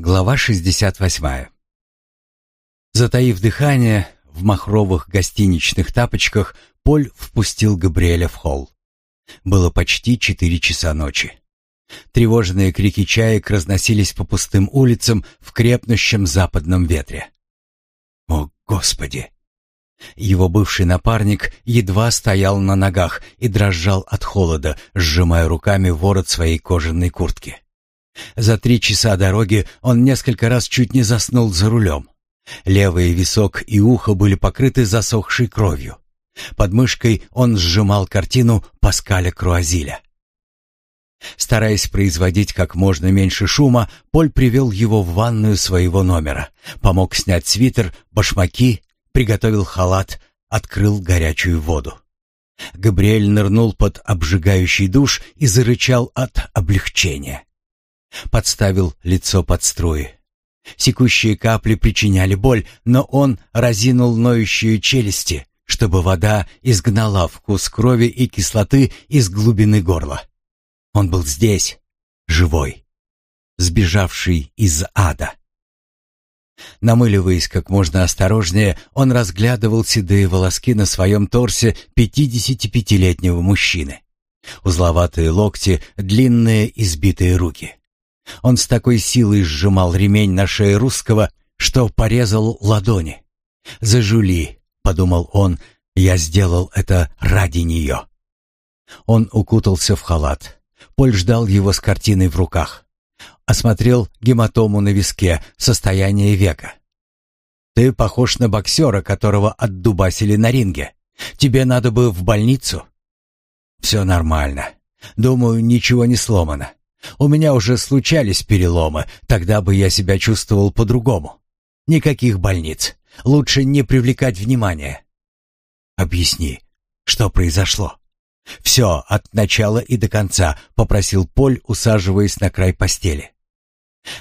Глава 68. Затаив дыхание, в махровых гостиничных тапочках Поль впустил Габриэля в холл. Было почти четыре часа ночи. Тревожные крики чаек разносились по пустым улицам в крепнущем западном ветре. О, Господи! Его бывший напарник едва стоял на ногах и дрожал от холода, сжимая руками ворот своей кожаной куртки. За три часа дороги он несколько раз чуть не заснул за рулем. Левый висок и ухо были покрыты засохшей кровью. Под мышкой он сжимал картину Паскаля Круазиля. Стараясь производить как можно меньше шума, Поль привел его в ванную своего номера, помог снять свитер, башмаки, приготовил халат, открыл горячую воду. Габриэль нырнул под обжигающий душ и зарычал от облегчения подставил лицо под струи. Секущие капли причиняли боль, но он разинул ноющие челюсти, чтобы вода изгнала вкус крови и кислоты из глубины горла. Он был здесь, живой, сбежавший из ада. Намыливаясь как можно осторожнее, он разглядывал седые волоски на своем торсе 55-летнего мужчины. Узловатые локти, длинные избитые руки. Он с такой силой сжимал ремень на шее русского, что порезал ладони. «За Жюли», — подумал он, — «я сделал это ради нее». Он укутался в халат. Поль ждал его с картиной в руках. Осмотрел гематому на виске, состояние века. «Ты похож на боксера, которого отдубасили на ринге. Тебе надо бы в больницу». «Все нормально. Думаю, ничего не сломано. У меня уже случались переломы, тогда бы я себя чувствовал по-другому. Никаких больниц. Лучше не привлекать внимания. Объясни, что произошло? Все, от начала и до конца, попросил Поль, усаживаясь на край постели.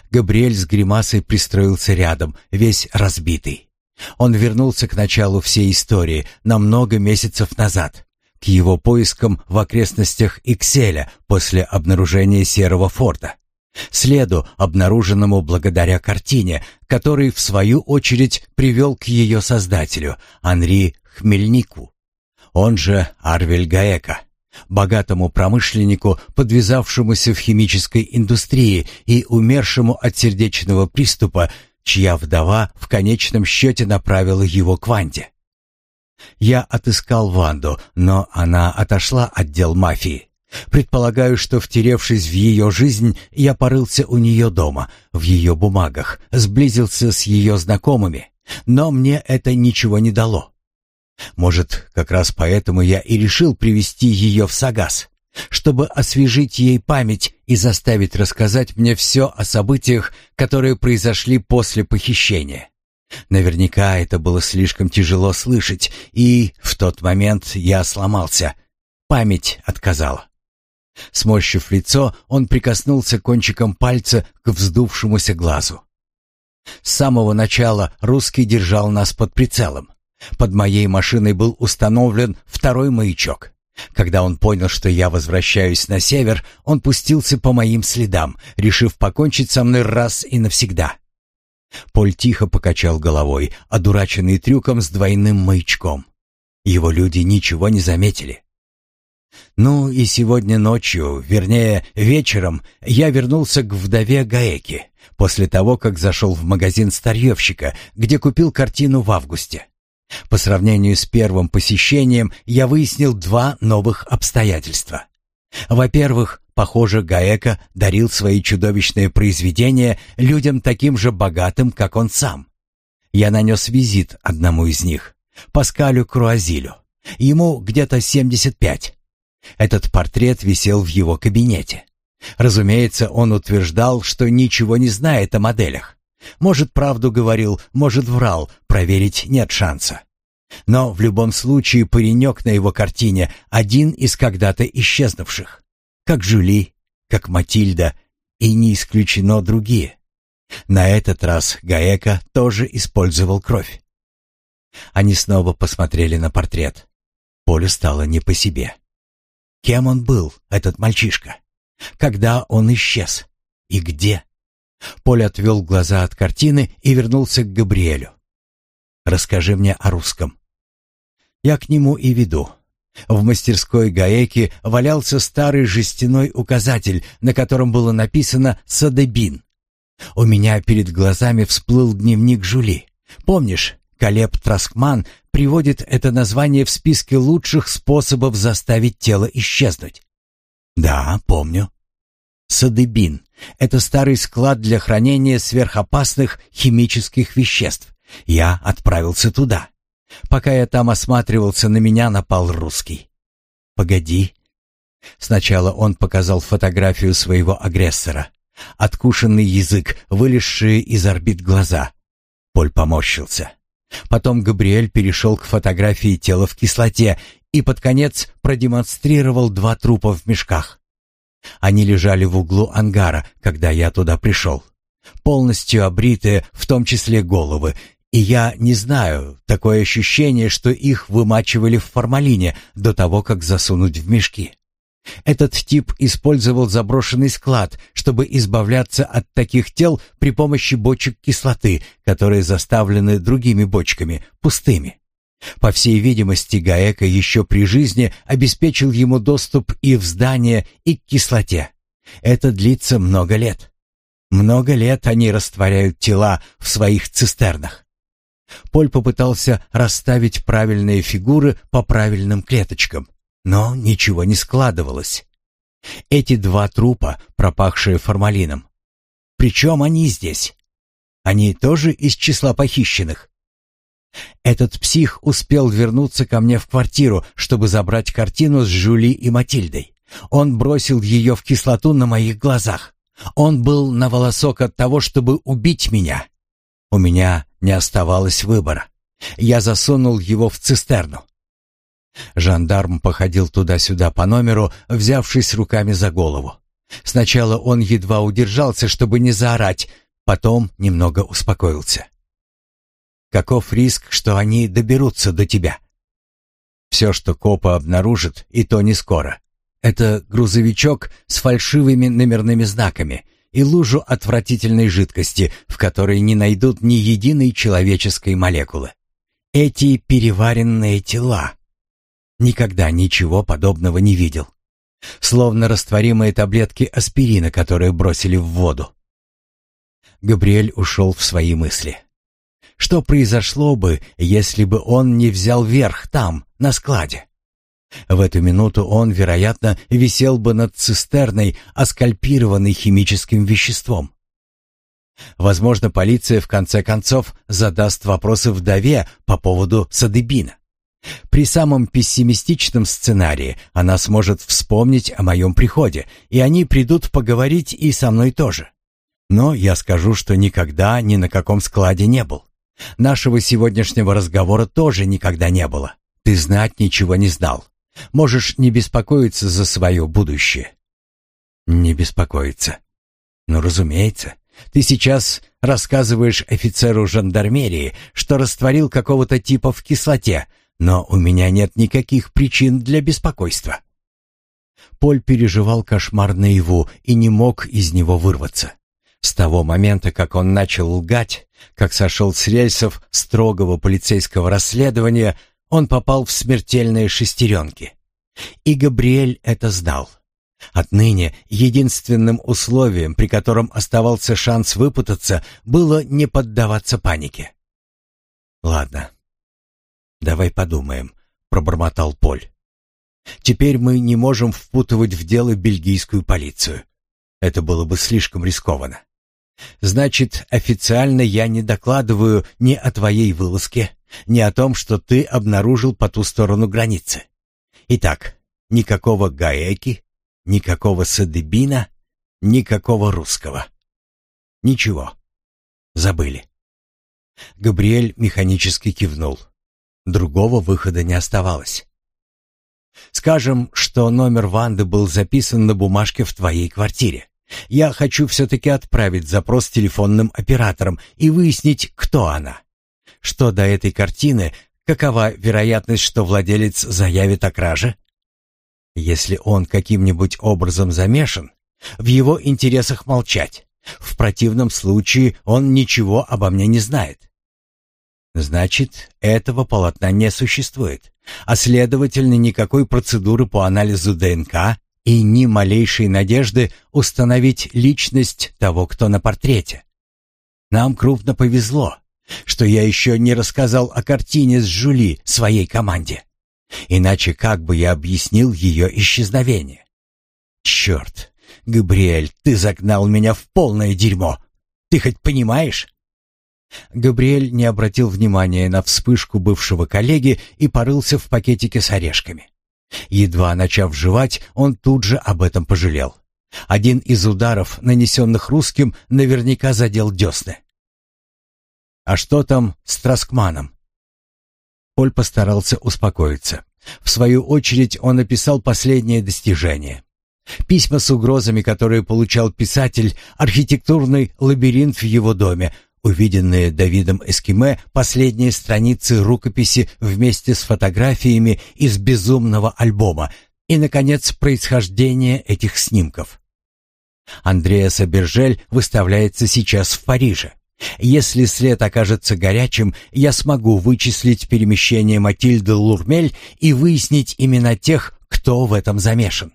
Габриэль с гримасой пристроился рядом, весь разбитый. Он вернулся к началу всей истории, на много месяцев назад к его поискам в окрестностях Икселя после обнаружения серого форта, следу, обнаруженному благодаря картине, который, в свою очередь, привел к ее создателю, Анри Хмельнику, он же Арвель Гаека, богатому промышленнику, подвязавшемуся в химической индустрии и умершему от сердечного приступа, чья вдова в конечном счете направила его к Ванде. Я отыскал Ванду, но она отошла от дел мафии. Предполагаю, что, втеревшись в ее жизнь, я порылся у нее дома, в ее бумагах, сблизился с ее знакомыми, но мне это ничего не дало. Может, как раз поэтому я и решил привести ее в Сагас, чтобы освежить ей память и заставить рассказать мне все о событиях, которые произошли после похищения. Наверняка это было слишком тяжело слышать, и в тот момент я сломался. Память отказала. Сморщив лицо, он прикоснулся кончиком пальца к вздувшемуся глазу. С самого начала русский держал нас под прицелом. Под моей машиной был установлен второй маячок. Когда он понял, что я возвращаюсь на север, он пустился по моим следам, решив покончить со мной раз и навсегда. Поль тихо покачал головой, одураченный трюком с двойным маячком. Его люди ничего не заметили. Ну и сегодня ночью, вернее, вечером, я вернулся к вдове Гаеки, после того, как зашел в магазин старьевщика, где купил картину в августе. По сравнению с первым посещением я выяснил два новых обстоятельства. Во-первых, Похоже, Гаэко дарил свои чудовищные произведения людям таким же богатым, как он сам. Я нанес визит одному из них, Паскалю Круазилю. Ему где-то 75. Этот портрет висел в его кабинете. Разумеется, он утверждал, что ничего не знает о моделях. Может, правду говорил, может, врал, проверить нет шанса. Но в любом случае паренек на его картине один из когда-то исчезнувших как Жюли, как Матильда и не исключено другие. На этот раз Гаэка тоже использовал кровь. Они снова посмотрели на портрет. Полю стало не по себе. Кем он был, этот мальчишка? Когда он исчез? И где? Поль отвел глаза от картины и вернулся к Габриэлю. «Расскажи мне о русском». «Я к нему и веду. В мастерской Гаеки валялся старый жестяной указатель, на котором было написано «Садебин». У меня перед глазами всплыл дневник Жули. Помнишь, Калеб Траскман приводит это название в списке лучших способов заставить тело исчезнуть? Да, помню. Садебин — это старый склад для хранения сверхопасных химических веществ. Я отправился туда. Пока я там осматривался, на меня напал русский. «Погоди». Сначала он показал фотографию своего агрессора. Откушенный язык, вылезшие из орбит глаза. Поль поморщился. Потом Габриэль перешел к фотографии тела в кислоте и под конец продемонстрировал два трупа в мешках. Они лежали в углу ангара, когда я туда пришел. Полностью обритые, в том числе головы, и я не знаю, такое ощущение, что их вымачивали в формалине до того, как засунуть в мешки. Этот тип использовал заброшенный склад, чтобы избавляться от таких тел при помощи бочек кислоты, которые заставлены другими бочками, пустыми. По всей видимости, Гаэка еще при жизни обеспечил ему доступ и в здание, и к кислоте. Это длится много лет. Много лет они растворяют тела в своих цистернах. Поль попытался расставить правильные фигуры по правильным клеточкам, но ничего не складывалось. Эти два трупа, пропахшие формалином. Причем они здесь? Они тоже из числа похищенных? Этот псих успел вернуться ко мне в квартиру, чтобы забрать картину с Жюли и Матильдой. Он бросил ее в кислоту на моих глазах. Он был на волосок от того, чтобы убить меня. У меня не оставалось выбора. Я засунул его в цистерну. Жандарм походил туда-сюда по номеру, взявшись руками за голову. Сначала он едва удержался, чтобы не заорать, потом немного успокоился. «Каков риск, что они доберутся до тебя?» «Все, что копы обнаружат, и то не скоро. Это грузовичок с фальшивыми номерными знаками, и лужу отвратительной жидкости, в которой не найдут ни единой человеческой молекулы. Эти переваренные тела. Никогда ничего подобного не видел. Словно растворимые таблетки аспирина, которые бросили в воду. Габриэль ушел в свои мысли. Что произошло бы, если бы он не взял верх там, на складе? В эту минуту он, вероятно, висел бы над цистерной, аскальпированной химическим веществом. Возможно, полиция в конце концов задаст вопросы вдове по поводу Садыбина. При самом пессимистичном сценарии она сможет вспомнить о моем приходе, и они придут поговорить и со мной тоже. Но я скажу, что никогда ни на каком складе не был. Нашего сегодняшнего разговора тоже никогда не было. Ты знать ничего не знал. Можешь не беспокоиться за свое будущее». «Не беспокоиться». «Ну, разумеется. Ты сейчас рассказываешь офицеру жандармерии, что растворил какого-то типа в кислоте, но у меня нет никаких причин для беспокойства». Поль переживал кошмар наяву и не мог из него вырваться. С того момента, как он начал лгать, как сошел с рельсов строгого полицейского расследования, он попал в смертельные шестеренки. И Габриэль это знал. Отныне единственным условием, при котором оставался шанс выпутаться, было не поддаваться панике. «Ладно, давай подумаем», — пробормотал Поль. «Теперь мы не можем впутывать в дело бельгийскую полицию. Это было бы слишком рискованно. Значит, официально я не докладываю ни о твоей вылазке, не о том, что ты обнаружил по ту сторону границы. Итак, никакого Гаеки, никакого Садебина, никакого русского. Ничего. Забыли. Габриэль механически кивнул. Другого выхода не оставалось. Скажем, что номер Ванды был записан на бумажке в твоей квартире. Я хочу все-таки отправить запрос телефонным операторам и выяснить, кто она что до этой картины, какова вероятность, что владелец заявит о краже? Если он каким-нибудь образом замешан, в его интересах молчать. В противном случае он ничего обо мне не знает. Значит, этого полотна не существует, а следовательно никакой процедуры по анализу ДНК и ни малейшей надежды установить личность того, кто на портрете. Нам крупно повезло что я еще не рассказал о картине с Жюли своей команде. Иначе как бы я объяснил ее исчезновение? Черт, Габриэль, ты загнал меня в полное дерьмо. Ты хоть понимаешь? Габриэль не обратил внимания на вспышку бывшего коллеги и порылся в пакетике с орешками. Едва начав жевать, он тут же об этом пожалел. Один из ударов, нанесенных русским, наверняка задел десны. А что там с Троскманом? Поль постарался успокоиться. В свою очередь он описал последнее достижение. Письма с угрозами, которые получал писатель, архитектурный лабиринт в его доме, увиденные Давидом Эскиме последние страницы рукописи вместе с фотографиями из безумного альбома и, наконец, происхождение этих снимков. Андреа Сабержель выставляется сейчас в Париже. Если след окажется горячим, я смогу вычислить перемещение Матильды Лурмель и выяснить имена тех, кто в этом замешан.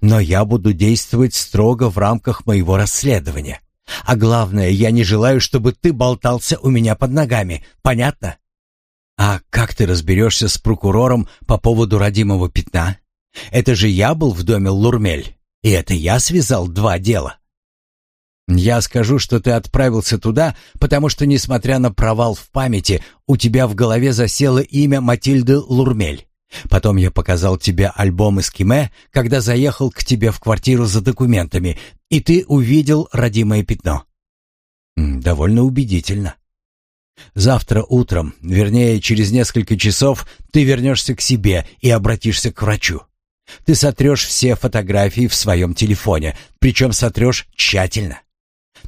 Но я буду действовать строго в рамках моего расследования. А главное, я не желаю, чтобы ты болтался у меня под ногами. Понятно? А как ты разберешься с прокурором по поводу родимого пятна? Это же я был в доме Лурмель, и это я связал два дела. Я скажу, что ты отправился туда, потому что, несмотря на провал в памяти, у тебя в голове засело имя Матильды Лурмель. Потом я показал тебе альбом из Киме, когда заехал к тебе в квартиру за документами, и ты увидел родимое пятно. Довольно убедительно. Завтра утром, вернее, через несколько часов, ты вернешься к себе и обратишься к врачу. Ты сотрешь все фотографии в своем телефоне, причем сотрешь тщательно.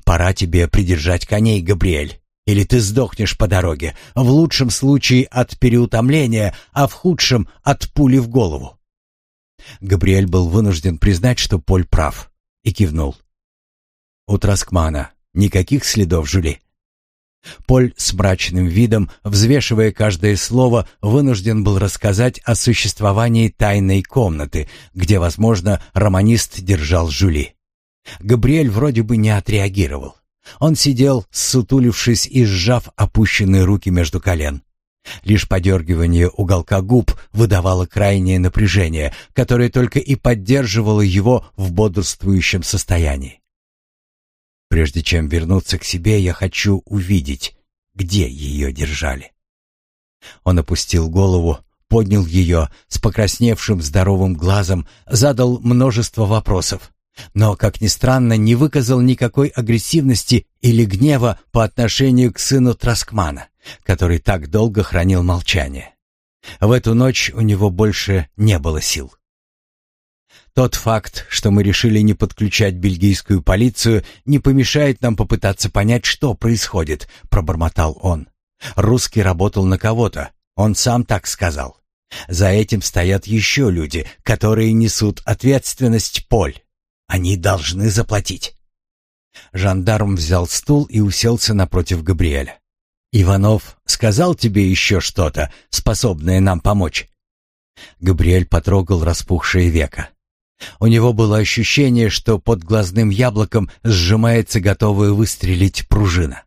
Пора тебе придержать коней, Габриэль, или ты сдохнешь по дороге, в лучшем случае от переутомления, а в худшем — от пули в голову». Габриэль был вынужден признать, что Поль прав, и кивнул. «У Траскмана никаких следов жули». Поль с мрачным видом, взвешивая каждое слово, вынужден был рассказать о существовании тайной комнаты, где, возможно, романист держал жули. Габриэль вроде бы не отреагировал. Он сидел, сутулившись и сжав опущенные руки между колен. Лишь подергивание уголка губ выдавало крайнее напряжение, которое только и поддерживало его в бодрствующем состоянии. Прежде чем вернуться к себе, я хочу увидеть, где ее держали. Он опустил голову, поднял ее с покрасневшим здоровым глазом, задал множество вопросов но, как ни странно, не выказал никакой агрессивности или гнева по отношению к сыну Траскмана, который так долго хранил молчание. В эту ночь у него больше не было сил. Тот факт, что мы решили не подключать бельгийскую полицию, не помешает нам попытаться понять, что происходит, пробормотал он. Русский работал на кого-то, он сам так сказал. За этим стоят еще люди, которые несут ответственность, Поль. Они должны заплатить. Жандарм взял стул и уселся напротив Габриэля. «Иванов сказал тебе еще что-то, способное нам помочь?» Габриэль потрогал распухшее веко. У него было ощущение, что под глазным яблоком сжимается готовая выстрелить пружина.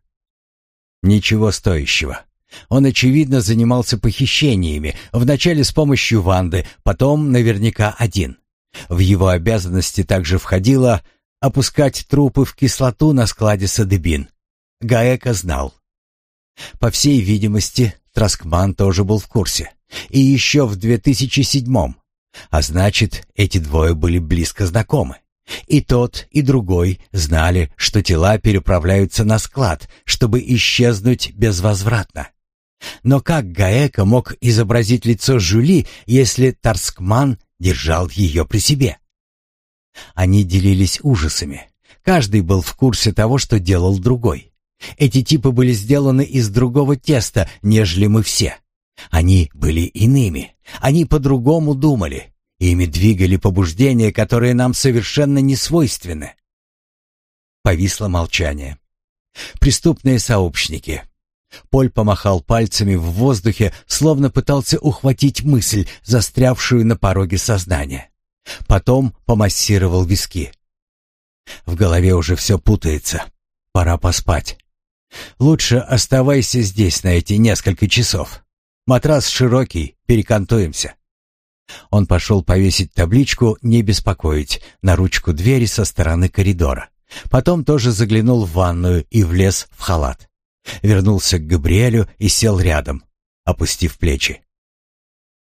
Ничего стоящего. Он, очевидно, занимался похищениями, вначале с помощью Ванды, потом наверняка один. В его обязанности также входило опускать трупы в кислоту на складе Садебин. Гаека знал. По всей видимости, Траскман тоже был в курсе. И еще в 2007-м. А значит, эти двое были близко знакомы. И тот, и другой знали, что тела переправляются на склад, чтобы исчезнуть безвозвратно. Но как Гаэка мог изобразить лицо Жюли, если Тарскман держал ее при себе. Они делились ужасами. Каждый был в курсе того, что делал другой. Эти типы были сделаны из другого теста, нежели мы все. Они были иными. Они по-другому думали. Ими двигали побуждения, которые нам совершенно не свойственны. Повисло молчание. Преступные сообщники, Поль помахал пальцами в воздухе, словно пытался ухватить мысль, застрявшую на пороге сознания. Потом помассировал виски. В голове уже все путается. Пора поспать. Лучше оставайся здесь на эти несколько часов. Матрас широкий, перекантуемся. Он пошел повесить табличку «Не беспокоить» на ручку двери со стороны коридора. Потом тоже заглянул в ванную и влез в халат вернулся к Габриэлю и сел рядом, опустив плечи.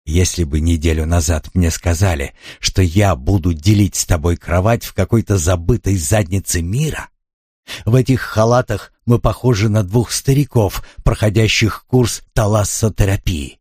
Если бы неделю назад мне сказали, что я буду делить с тобой кровать в какой-то забытой заднице мира, в этих халатах мы похожи на двух стариков, проходящих курс талассотерапии.